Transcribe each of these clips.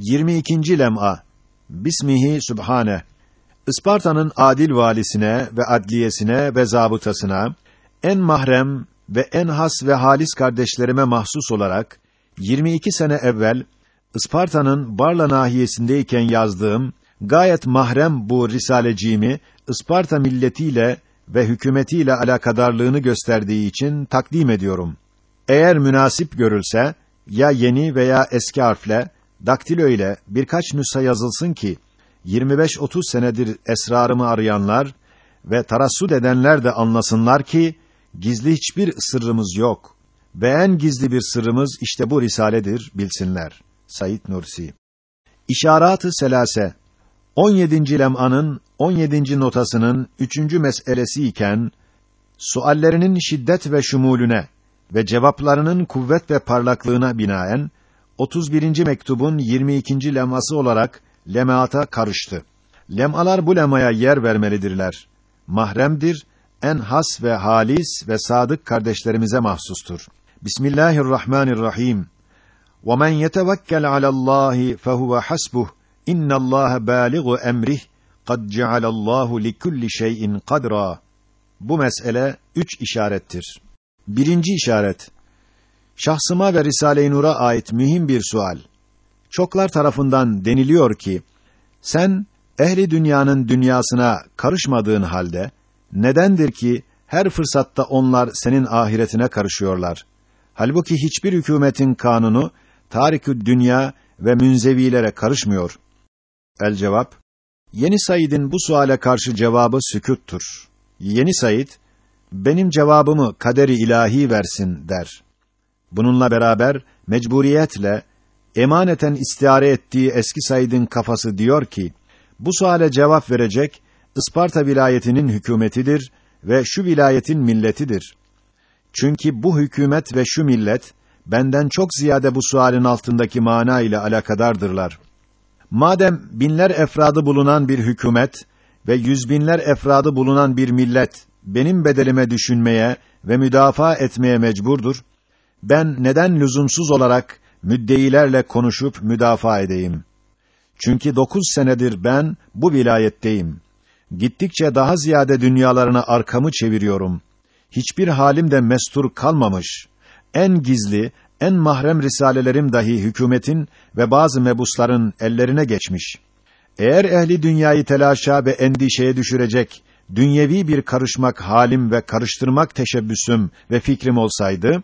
22. lem'a Bismihi Sübhane Isparta'nın adil valisine ve adliyesine ve zabıtasına en mahrem ve en has ve halis kardeşlerime mahsus olarak 22 sene evvel Isparta'nın Barla nahiyesindeyken yazdığım gayet mahrem bu risaleciğimi Isparta milletiyle ve hükümetiyle alakadarlığını gösterdiği için takdim ediyorum. Eğer münasip görülse ya yeni veya eski harfle daktilo ile birkaç nüsha yazılsın ki 25-30 senedir esrarımı arayanlar ve tarassud edenler de anlasınlar ki gizli hiçbir sırrımız yok. Ve en gizli bir sırrımız işte bu risaledir bilsinler. Said Nursi. İşarat-ı selase 17. lem'anın 17. notasının 3. meselesi iken suallerinin şiddet ve şumulüne ve cevaplarının kuvvet ve parlaklığına binaen 31. mektubun 22. leması olarak lemaata karıştı. Lemalar bu lemaya yer vermelidirler. Mahremdir, en has ve halis ve sadık kardeşlerimize mahsustur. Bismillahirrahmanirrahim. وَمَنْ يَتَوَكَّلْ عَلَى اللّٰهِ فَهُوَ حَسْبُهُ اِنَّ اللّٰهَ بَالِغُ اَمْرِهِ قَدْ جَعَلَ اللّٰهُ لِكُلِّ شَيْءٍ قَدْرًا Bu mesele üç işarettir. Birinci işaret, şahsıma ve Risale-i Nur'a ait mühim bir sual. Çoklar tarafından deniliyor ki, sen ehli dünyanın dünyasına karışmadığın halde, nedendir ki her fırsatta onlar senin ahiretine karışıyorlar? Halbuki hiçbir hükümetin kanunu, tarikü dünya ve münzevilere karışmıyor. El cevap, Yeni Said'in bu suale karşı cevabı sükuttur. Yeni Said, benim cevabımı kaderi ilahi versin der. Bununla beraber mecburiyetle emaneten istiare ettiği eski Said'in kafası diyor ki bu suale cevap verecek Isparta vilayetinin hükümetidir ve şu vilayetin milletidir. Çünkü bu hükümet ve şu millet benden çok ziyade bu sualin altındaki mana ile alakadardırlar. Madem binler efradı bulunan bir hükümet ve yüz binler efradı bulunan bir millet benim bedelime düşünmeye ve müdafaa etmeye mecburdur, ben neden lüzumsuz olarak müddeilerle konuşup müdafaa edeyim? Çünkü dokuz senedir ben bu vilayetteyim. Gittikçe daha ziyade dünyalarına arkamı çeviriyorum. Hiçbir halim de mestur kalmamış. En gizli, en mahrem risalelerim dahi hükümetin ve bazı mebusların ellerine geçmiş. Eğer ehli dünyayı telaşa ve endişeye düşürecek dünyevi bir karışmak halim ve karıştırmak teşebbüsüm ve fikrim olsaydı,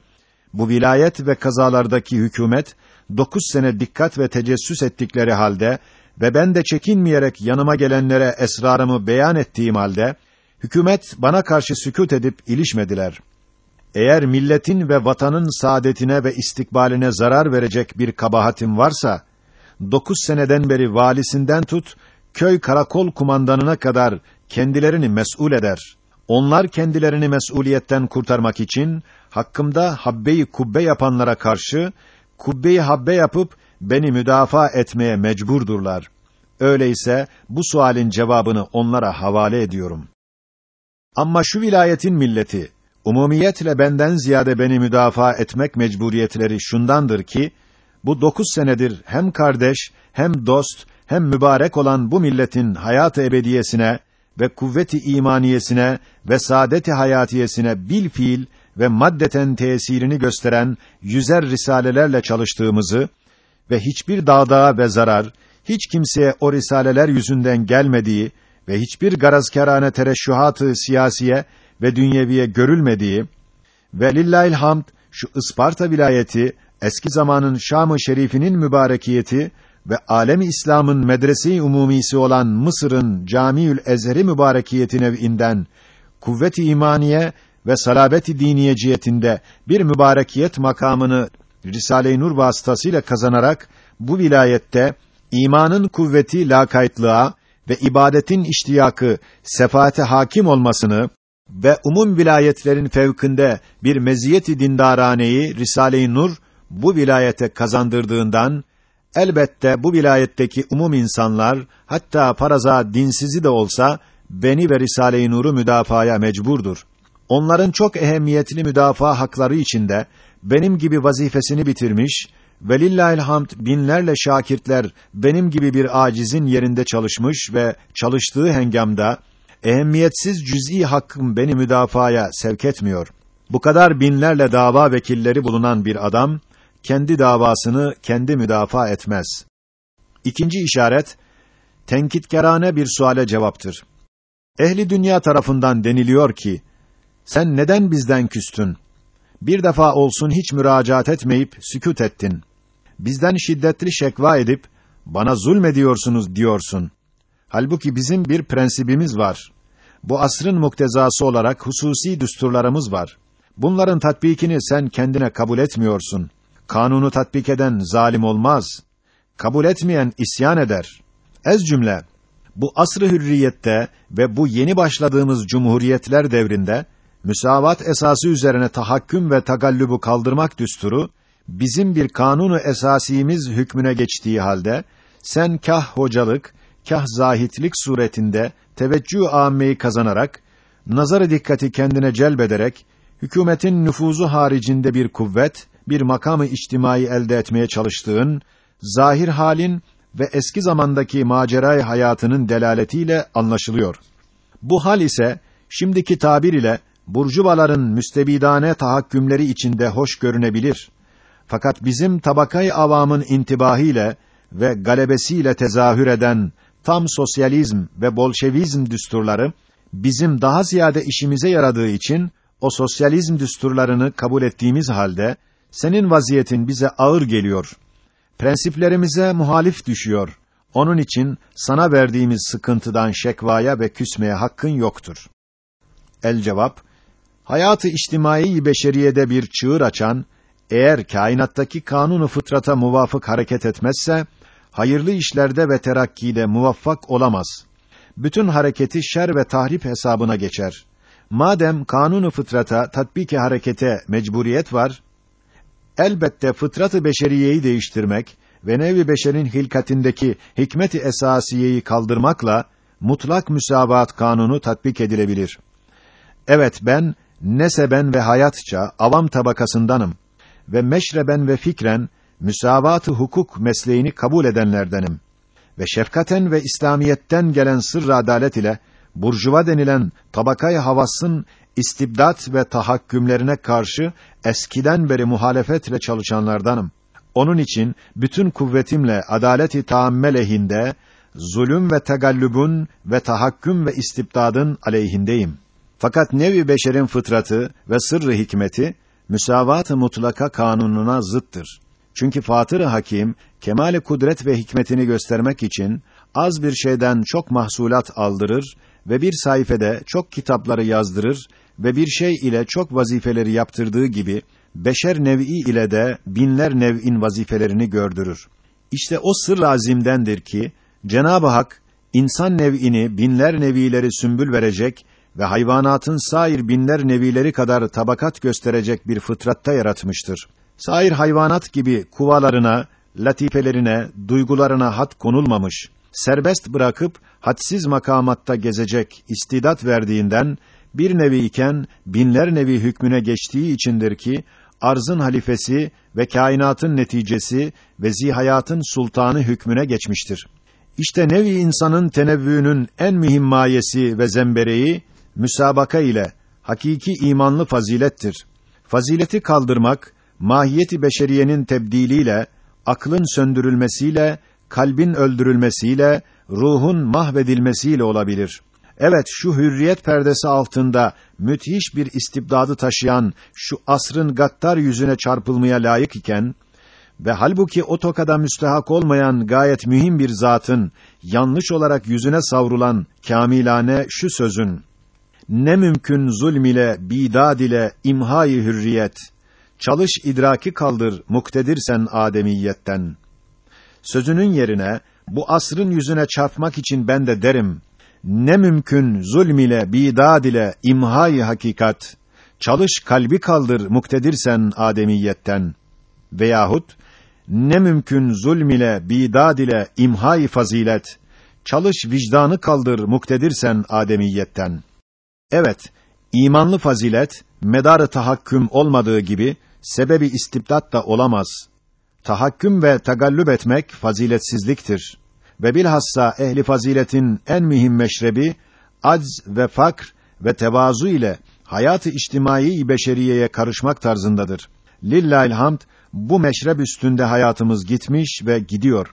bu vilayet ve kazalardaki hükümet, dokuz sene dikkat ve tecessüs ettikleri halde ve ben de çekinmeyerek yanıma gelenlere esrarımı beyan ettiğim halde, hükümet bana karşı sükût edip ilişmediler. Eğer milletin ve vatanın saadetine ve istikbaline zarar verecek bir kabahatim varsa, dokuz seneden beri valisinden tut, köy karakol kumandanına kadar kendilerini mes'ul eder. Onlar kendilerini mes'uliyetten kurtarmak için hakkımda habbeyi kubbe yapanlara karşı kubbeyi habbe yapıp beni müdafaa etmeye mecburdurlar. Öyleyse bu sualin cevabını onlara havale ediyorum. Ama şu vilayetin milleti umumiyetle benden ziyade beni müdafaa etmek mecburiyetleri şundandır ki bu dokuz senedir hem kardeş hem dost hem mübarek olan bu milletin hayat-ı ebediyesine ve kuvveti imaniyesine ve saadeti hayatiyesine bil fiil ve maddeten tesirini gösteren yüzer risalelerle çalıştığımızı ve hiçbir dağdağa ve zarar hiç kimseye o risaleler yüzünden gelmediği ve hiçbir garazkârane tereşşuhatı siyasiye ve dünyeviye görülmediği ve lillahil hamd şu Isparta vilayeti eski zamanın Şam-ı Şerifinin mübarekiyeti ve alemi İslam'ın medrese-i umumisi olan Mısır'ın Camiül Ezheri mübarekiyeti nev'inden kuvvet-i imaniye ve salabet-i diniye cihetinde bir mübarekiyet makamını Risale-i Nur vasıtasıyla kazanarak bu vilayette imanın kuvveti lakaytlığa ve ibadetin iştiyakı sefaate hakim olmasını ve umum vilayetlerin fevkinde bir meziyeti dindaraneyi Risale-i Nur bu vilayete kazandırdığından elbette bu vilayetteki umum insanlar hatta paraza dinsizi de olsa beni ve Risale-i Nur'u müdafaya mecburdur. Onların çok ehemmiyetli müdafaa hakları içinde benim gibi vazifesini bitirmiş velillahil hamd binlerle şakirtler benim gibi bir acizin yerinde çalışmış ve çalıştığı hengamda ehemmiyetsiz cüz'i hakkım beni müdafaya sevk etmiyor. Bu kadar binlerle dava vekilleri bulunan bir adam kendi davasını kendi müdafaa etmez. İkinci işaret tenkitkarane bir suale cevaptır. Ehli dünya tarafından deniliyor ki sen neden bizden küstün? Bir defa olsun hiç müracaat etmeyip sükût ettin. Bizden şiddetli şekva edip bana zulmediyorsunuz diyorsun. Halbuki bizim bir prensibimiz var. Bu asrın muktezası olarak hususi düsturlarımız var. Bunların tatbikini sen kendine kabul etmiyorsun. Kanunu tatbik eden zalim olmaz. Kabul etmeyen isyan eder. Ez cümle bu asr-ı hürriyette ve bu yeni başladığımız cumhuriyetler devrinde müsavat esası üzerine tahakküm ve tagallubu kaldırmak düsturu bizim bir kanunu esasimiz hükmüne geçtiği halde sen kah hocalık, kah zahitlik suretinde teveccüh âmmeyi kazanarak nazarı dikkati kendine celbederek hükümetin nüfuzu haricinde bir kuvvet, bir makamı içtimai elde etmeye çalıştığın zahir halin ve eski zamandaki maceray hayatının delaletiyle anlaşılıyor. Bu hal ise şimdiki tabir ile burjuvaların müstebidane tahakkümleri içinde hoş görünebilir. Fakat bizim tabakay avamın intibahıyla ve galebesiyle tezahür eden tam sosyalizm ve bolşevizm düsturları bizim daha ziyade işimize yaradığı için o sosyalizm düsturlarını kabul ettiğimiz halde senin vaziyetin bize ağır geliyor. Prensiplerimize muhalif düşüyor. Onun için sana verdiğimiz sıkıntıdan şekvaya ve küsmeye hakkın yoktur. El cevap Hayatı içtimai beşeriyede bir çığır açan eğer kainattaki kanunu fıtrata muvafık hareket etmezse hayırlı işlerde ve terakkide muvaffak olamaz. Bütün hareketi şer ve tahrip hesabına geçer. Madem kanunu fıtrata tatbiki harekete mecburiyet var, elbette fıtratı beşeriyeyi değiştirmek ve nevi beşerin hilkatindeki hikmeti esasiyeyi kaldırmakla mutlak müsavat kanunu tatbik edilebilir. Evet ben neseben ve hayatça avam tabakasındanım ve meşreben ve fikren müsavat-ı hukuk mesleğini kabul edenlerdenim ve şefkaten ve İslamiyetten gelen sırr adalet ile burjuva denilen tabakayı havasın istibdat ve tahakkümlerine karşı eskiden beri muhalefetle çalışanlardanım. Onun için bütün kuvvetimle adaleti taamme lehinde, zulüm ve tegallübün ve tahakküm ve istibdadın aleyhindeyim. Fakat nevi beşerin fıtratı ve sırrı hikmeti müsavat-ı mutlaka kanununa zıttır. Çünkü Fatır-ı Hakim kemale kudret ve hikmetini göstermek için az bir şeyden çok mahsulat aldırır ve bir sayfede çok kitapları yazdırır ve bir şey ile çok vazifeleri yaptırdığı gibi beşer nev'i ile de binler nev'in vazifelerini gördürür. İşte o sır azimdendir ki Cenab-ı Hak insan nev'ini binler nevileri sümbül verecek ve hayvanatın sair binler nevileri kadar tabakat gösterecek bir fıtratta yaratmıştır. Sair hayvanat gibi kuvalarına, latifelerine, duygularına hat konulmamış, serbest bırakıp hadsiz makamatta gezecek istidat verdiğinden bir nevi iken binler nevi hükmüne geçtiği içindir ki arzın halifesi ve kainatın neticesi ve zihayatın sultanı hükmüne geçmiştir. İşte nevi insanın tenevvünün en mühim mayesi ve zembereği müsabaka ile hakiki imanlı fazilettir. Fazileti kaldırmak mahiyeti beşeriyenin tebdiliyle, aklın söndürülmesiyle, kalbin öldürülmesiyle, ruhun mahvedilmesiyle olabilir. Evet, şu hürriyet perdesi altında müthiş bir istibdadı taşıyan şu asrın gattar yüzüne çarpılmaya layık iken ve halbuki o tokada müstehak olmayan gayet mühim bir zatın yanlış olarak yüzüne savrulan kamilane şu sözün ne mümkün zulm ile bidad ile imhai hürriyet. Çalış idraki kaldır muktedirsen ademiyetten. Sözünün yerine bu asrın yüzüne çarpmak için ben de derim. Ne mümkün zulm ile bidad ile imhai hakikat. Çalış kalbi kaldır muktedirsen ademiyetten. Veyahut ne mümkün zulm ile bidad ile imhai fazilet. Çalış vicdanı kaldır muktedirsen ademiyetten Evet, imanlı fazilet, medarı tahakküm olmadığı gibi, sebebi istibdat da olamaz. tahakküm ve tagallüp etmek faziletsizliktir. Ve bilhassa ehli faziletin en mühim meşrebi, acz ve fakr ve tevazu ile hayatı içtimai beşeriyeye karışmak tarzındadır. Lillahilhamd, bu meşrep üstünde hayatımız gitmiş ve gidiyor.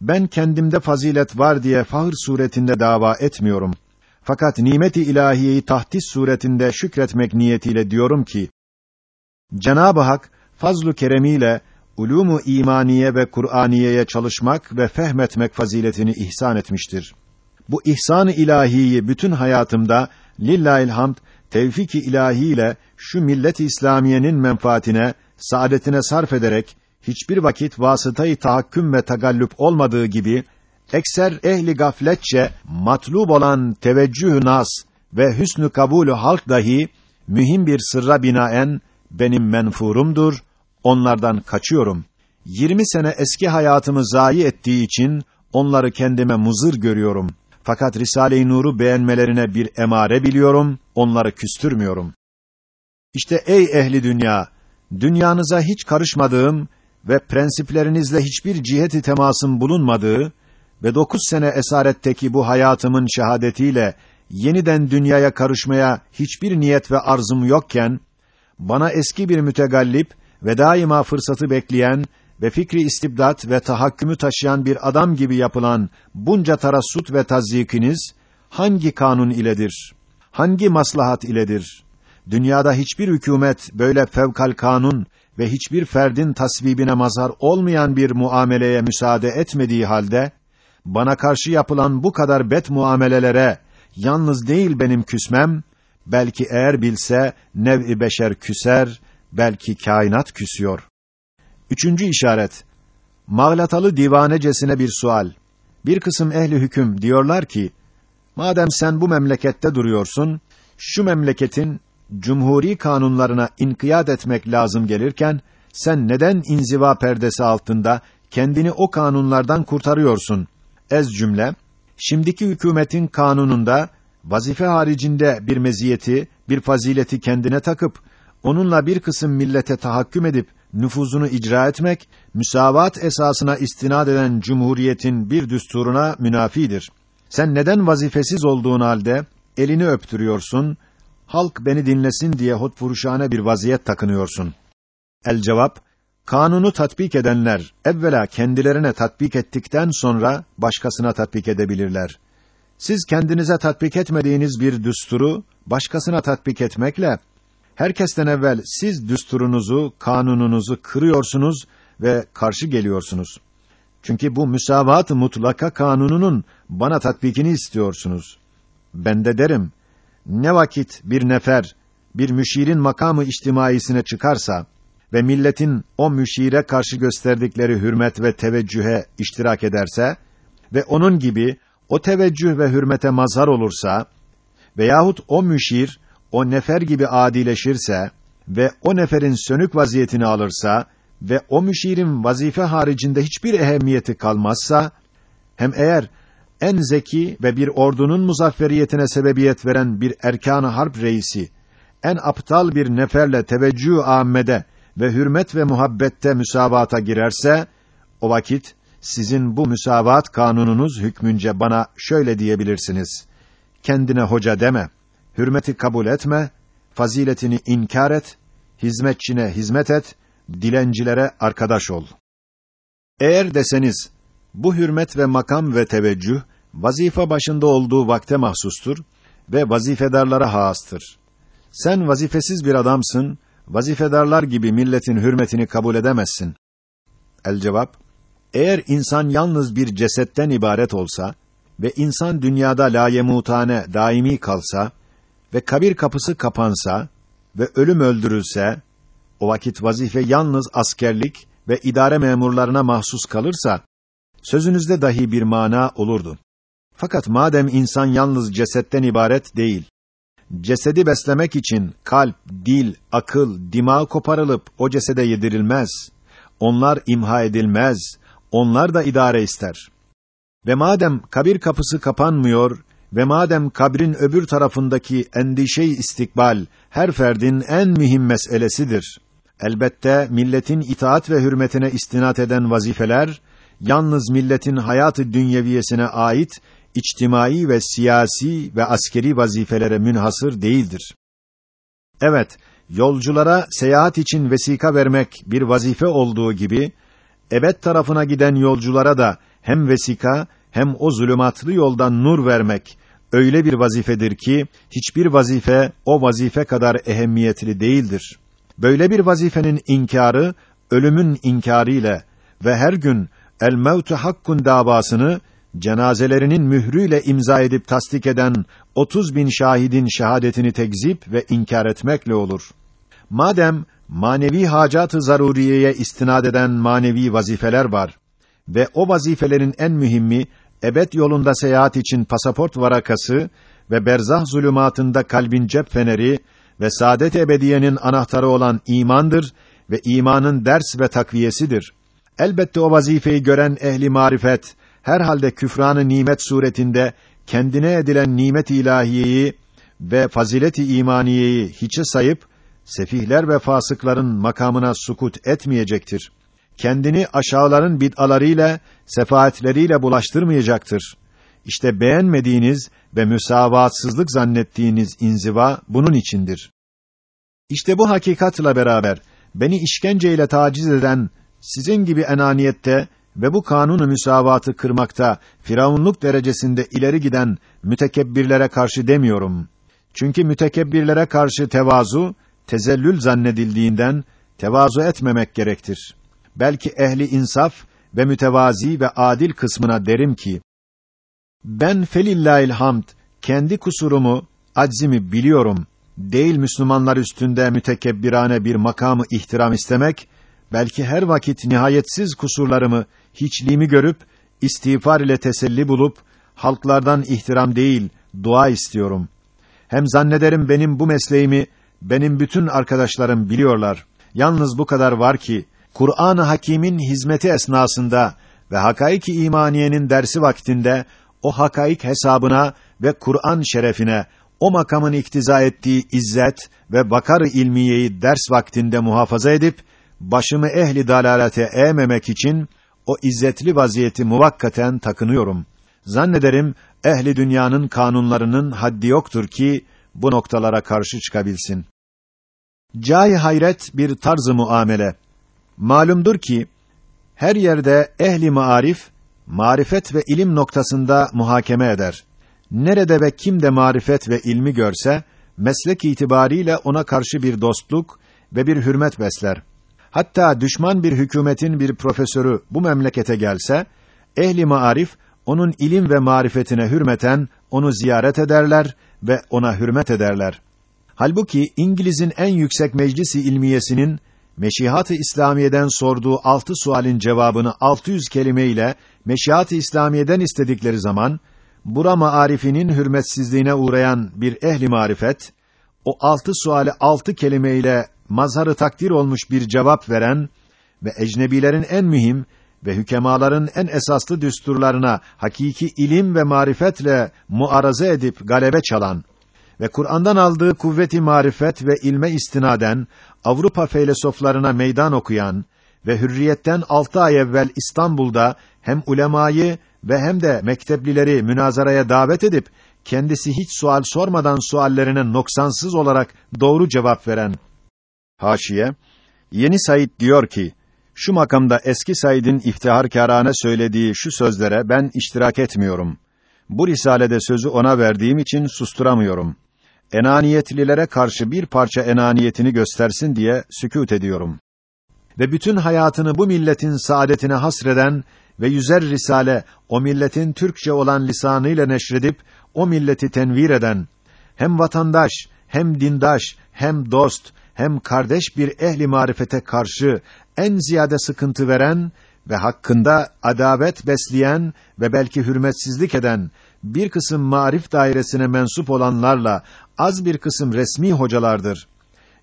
Ben kendimde fazilet var diye fahır suretinde dava etmiyorum. Fakat nimeti ilahiyeyi tahdis suretinde şükretmek niyetiyle diyorum ki Cenab-ı Hak fazlu keremiyle ulumu imaniye ve Kur'aniyeye çalışmak ve fehmetmek faziletini ihsan etmiştir. Bu ihsan-ı ilahiyi bütün hayatımda lillahilhamd tevfik-i ilahiyle şu millet-i İslamiyenin menfaatine, saadetine sarf ederek hiçbir vakit vasıtayı tahakküm ve tagallüp olmadığı gibi ekser ehli gafletçe matlub olan teveccüh nas ve hüsnü kabulü halk dahi mühim bir sırra binaen benim menfurumdur, onlardan kaçıyorum. 20 sene eski hayatımı zayi ettiği için onları kendime muzır görüyorum. Fakat Risale-i Nur'u beğenmelerine bir emare biliyorum, onları küstürmüyorum. İşte ey ehli dünya, dünyanıza hiç karışmadığım ve prensiplerinizle hiçbir ciheti temasın bulunmadığı ve dokuz sene esaretteki bu hayatımın şehadetiyle yeniden dünyaya karışmaya hiçbir niyet ve arzum yokken, bana eski bir mütegallip ve daima fırsatı bekleyen ve fikri istibdat ve tahakkümü taşıyan bir adam gibi yapılan bunca tarassut ve tazyikiniz hangi kanun iledir? Hangi maslahat iledir? Dünyada hiçbir hükümet böyle fevkal kanun ve hiçbir ferdin tasvibine mazhar olmayan bir muameleye müsaade etmediği halde bana karşı yapılan bu kadar bet muamelelere yalnız değil benim küsmem, belki eğer bilse nev-i beşer küser, belki kainat küsüyor. Üçüncü işaret. Mağlatalı divanecesine bir sual. Bir kısım ehli hüküm diyorlar ki, madem sen bu memlekette duruyorsun, şu memleketin cumhuri kanunlarına inkiyat etmek lazım gelirken, sen neden inziva perdesi altında kendini o kanunlardan kurtarıyorsun? Ez cümle, şimdiki hükümetin kanununda vazife haricinde bir meziyeti, bir fazileti kendine takıp onunla bir kısım millete tahakküm edip nüfuzunu icra etmek müsavat esasına istinad eden cumhuriyetin bir düsturuna münafidir. Sen neden vazifesiz olduğun halde elini öptürüyorsun? Halk beni dinlesin diye hotfuruşane bir vaziyet takınıyorsun. El cevap Kanunu tatbik edenler evvela kendilerine tatbik ettikten sonra başkasına tatbik edebilirler. Siz kendinize tatbik etmediğiniz bir düsturu başkasına tatbik etmekle herkesten evvel siz düsturunuzu, kanununuzu kırıyorsunuz ve karşı geliyorsunuz. Çünkü bu müsavat mutlaka kanununun bana tatbikini istiyorsunuz. Ben de derim, ne vakit bir nefer, bir müşirin makamı içtimaisine çıkarsa ve milletin o müşire karşı gösterdikleri hürmet ve teveccühe iştirak ederse ve onun gibi o teveccüh ve hürmete mazhar olursa veyahut o müşir o nefer gibi adileşirse ve o neferin sönük vaziyetini alırsa ve o müşirin vazife haricinde hiçbir ehemmiyeti kalmazsa hem eğer en zeki ve bir ordunun muzafferiyetine sebebiyet veren bir erkan harp reisi en aptal bir neferle teveccüh âmmede ve hürmet ve muhabbette müsabata girerse o vakit sizin bu müsavat kanununuz hükmünce bana şöyle diyebilirsiniz. Kendine hoca deme, hürmeti kabul etme, faziletini inkar et, hizmetçine hizmet et, dilencilere arkadaş ol. Eğer deseniz, bu hürmet ve makam ve teveccüh, vazife başında olduğu vakte mahsustur ve vazifedarlara haastır. Sen vazifesiz bir adamsın, vazifedarlar gibi milletin hürmetini kabul edemezsin. El cevap, eğer insan yalnız bir cesetten ibaret olsa ve insan dünyada layemutane daimi kalsa ve kabir kapısı kapansa ve ölüm öldürülse, o vakit vazife yalnız askerlik ve idare memurlarına mahsus kalırsa, sözünüzde dahi bir mana olurdu. Fakat madem insan yalnız cesetten ibaret değil, cesedi beslemek için kalp, dil, akıl, dima koparılıp o cesede yedirilmez. Onlar imha edilmez. Onlar da idare ister. Ve madem kabir kapısı kapanmıyor ve madem kabrin öbür tarafındaki endişe istikbal her ferdin en mühim meselesidir. Elbette milletin itaat ve hürmetine istinat eden vazifeler yalnız milletin hayatı dünyeviyesine ait içtimai ve siyasi ve askeri vazifelere münhasır değildir. Evet, yolculara seyahat için vesika vermek bir vazife olduğu gibi ebed tarafına giden yolculara da hem vesika hem o zulümatlı yoldan nur vermek öyle bir vazifedir ki hiçbir vazife o vazife kadar ehemmiyetli değildir. Böyle bir vazifenin inkarı ölümün inkarı ile ve her gün el mevtu hakkun davasını cenazelerinin mührüyle imza edip tasdik eden 30 bin şahidin şehadetini tekzip ve inkar etmekle olur. Madem manevi hacat-ı zaruriyeye istinad eden manevi vazifeler var ve o vazifelerin en mühimmi ebed yolunda seyahat için pasaport varakası ve berzah zulümatında kalbin cep feneri ve saadet ebediyenin anahtarı olan imandır ve imanın ders ve takviyesidir. Elbette o vazifeyi gören ehli marifet herhalde küfranı nimet suretinde kendine edilen nimet ilahiyeyi ve fazileti imaniyeyi hiçe sayıp sefihler ve fasıkların makamına sukut etmeyecektir. Kendini aşağıların bid'alarıyla, sefaatleriyle bulaştırmayacaktır. İşte beğenmediğiniz ve müsavatsızlık zannettiğiniz inziva bunun içindir. İşte bu hakikatla beraber beni işkenceyle taciz eden sizin gibi enaniyette ve bu kanunu müsavatı kırmakta firavunluk derecesinde ileri giden mütekebbirlere karşı demiyorum. Çünkü mütekebbirlere karşı tevazu tezellül zannedildiğinden tevazu etmemek gerektir. Belki ehli insaf ve mütevazi ve adil kısmına derim ki ben felillahil hamd kendi kusurumu, aczimi biliyorum. Değil Müslümanlar üstünde mütekebbirane bir makamı ihtiram istemek, belki her vakit nihayetsiz kusurlarımı, hiçliğimi görüp istiğfar ile teselli bulup halklardan ihtiram değil, dua istiyorum. Hem zannederim benim bu mesleğimi benim bütün arkadaşlarım biliyorlar. Yalnız bu kadar var ki Kur'an-ı Hakîm'in hizmeti esnasında ve hakaiki imaniyenin dersi vaktinde o hakaik hesabına ve Kur'an şerefine o makamın iktiza ettiği izzet ve bakar ilmiyeyi ders vaktinde muhafaza edip başımı ehli dalalete eğmemek için o izzetli vaziyeti muvakkaten takınıyorum. Zannederim ehli dünyanın kanunlarının haddi yoktur ki bu noktalara karşı çıkabilsin. Cay hayret bir tarz-ı muamele. Malumdur ki her yerde ehli maarif marifet ve ilim noktasında muhakeme eder. Nerede ve kimde marifet ve ilmi görse meslek itibariyle ona karşı bir dostluk ve bir hürmet besler. Hatta düşman bir hükümetin bir profesörü bu memlekete gelse ehli maarif onun ilim ve marifetine hürmeten onu ziyaret ederler ve ona hürmet ederler. Halbuki İngiliz'in en yüksek meclisi ilmiyesinin Meşihat-ı İslamiye'den sorduğu altı sualin cevabını 600 kelime ile Meşihat-ı İslamiye'den istedikleri zaman bura maarifinin hürmetsizliğine uğrayan bir ehli marifet o altı suale altı kelime ile mazharı takdir olmuş bir cevap veren ve ecnebilerin en mühim ve hükemaların en esaslı düsturlarına hakiki ilim ve marifetle muaraza edip galebe çalan ve Kur'an'dan aldığı kuvveti marifet ve ilme istinaden Avrupa filozoflarına meydan okuyan ve hürriyetten altı ay evvel İstanbul'da hem ulemayı ve hem de mekteplileri münazaraya davet edip kendisi hiç sual sormadan suallerine noksansız olarak doğru cevap veren Haşiye Yeni Said diyor ki şu makamda eski Said'in iftiharkârane söylediği şu sözlere ben iştirak etmiyorum. Bu risalede sözü ona verdiğim için susturamıyorum enaniyetlilere karşı bir parça enaniyetini göstersin diye sükût ediyorum. Ve bütün hayatını bu milletin saadetine hasreden ve yüzer risale o milletin Türkçe olan lisanıyla neşredip o milleti tenvir eden hem vatandaş hem dindaş hem dost hem kardeş bir ehli marifete karşı en ziyade sıkıntı veren ve hakkında adavet besleyen ve belki hürmetsizlik eden bir kısım marif dairesine mensup olanlarla az bir kısım resmi hocalardır.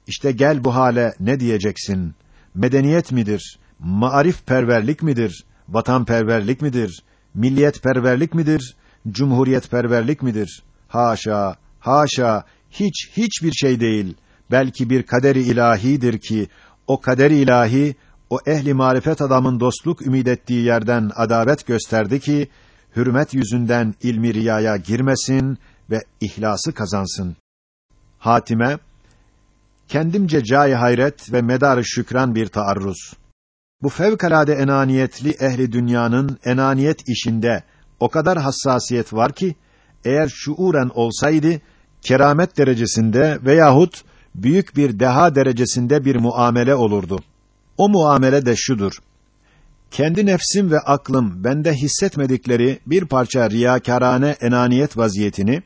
İşte gel bu hale ne diyeceksin? Medeniyet midir? Maarif perverlik midir? Vatanperverlik midir? Milliyet perverlik midir? Cumhuriyet perverlik midir? Haşa, haşa, hiç hiçbir şey değil. Belki bir kaderi ilahidir ki o kader ilahi o ehli marifet adamın dostluk ümid ettiği yerden adavet gösterdi ki hürmet yüzünden ilmi riyaya girmesin ve ihlası kazansın. Hatime kendimce cay hayret ve medar şükran bir taarruz. Bu fevkalade enaniyetli ehli dünyanın enaniyet işinde o kadar hassasiyet var ki eğer şuuren olsaydı keramet derecesinde veyahut büyük bir deha derecesinde bir muamele olurdu. O muamele de şudur. Kendi nefsim ve aklım bende hissetmedikleri bir parça riyakarane enaniyet vaziyetini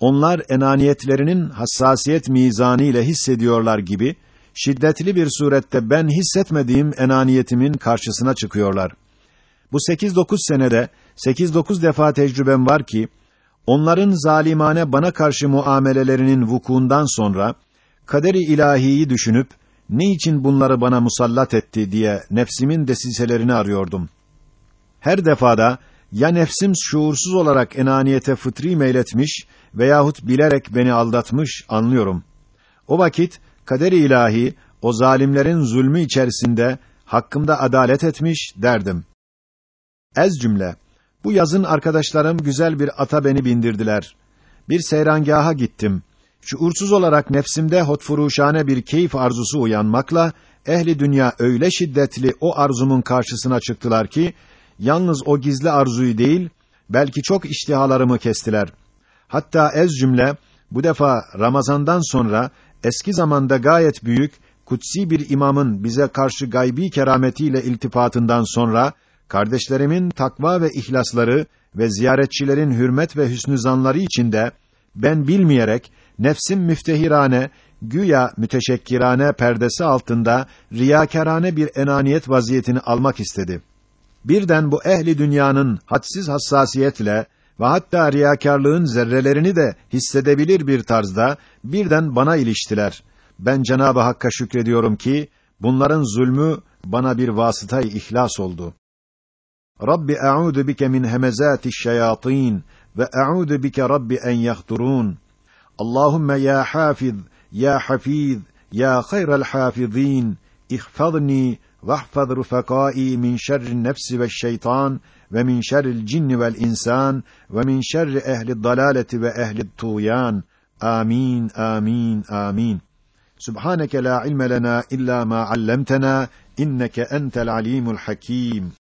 onlar enaniyetlerinin hassasiyet mizanı ile hissediyorlar gibi şiddetli bir surette ben hissetmediğim enaniyetimin karşısına çıkıyorlar. Bu sekiz dokuz senede sekiz dokuz defa tecrübem var ki onların zalimane bana karşı muamelelerinin vukuundan sonra kaderi ilahiyi düşünüp ne için bunları bana musallat etti diye nefsimin desiselerini arıyordum. Her defada ya nefsim şuursuz olarak enaniyete fıtri meyletmiş veyahut bilerek beni aldatmış anlıyorum. O vakit kader-i ilahi o zalimlerin zulmü içerisinde hakkımda adalet etmiş derdim. Ez cümle. Bu yazın arkadaşlarım güzel bir ata beni bindirdiler. Bir seyrangaha gittim. Şuursuz olarak nefsimde hotfuruşane bir keyif arzusu uyanmakla ehli dünya öyle şiddetli o arzumun karşısına çıktılar ki yalnız o gizli arzuyu değil belki çok iştihalarımı kestiler. Hatta ez cümle bu defa Ramazandan sonra eski zamanda gayet büyük kutsi bir imamın bize karşı gaybi kerametiyle iltifatından sonra kardeşlerimin takva ve ihlasları ve ziyaretçilerin hürmet ve hüsnü zanları içinde ben bilmeyerek nefsim müftehirane güya müteşekkirane perdesi altında riyakarane bir enaniyet vaziyetini almak istedi. Birden bu ehli dünyanın hadsiz hassasiyetle ve hatta riyakarlığın zerrelerini de hissedebilir bir tarzda birden bana iliştiler. Ben Cenab-ı Hakk'a şükrediyorum ki bunların zulmü bana bir vasıtayı ihlas oldu. رب أعوذ بك من همزات الشياطين وأعوذ بك رب أن يخطرون. اللهم يا حافظ يا حفيظ يا خير الحافظين. احفظني واحفظ رفقائي من شر النفس والشيطان ومن شر الجن والإنسان ومن شر أهل الضلالة وأهل الطويان آمين آمين آمين. سبحانك لا علم لنا إلا ما علمتنا إنك أنت العليم الحكيم.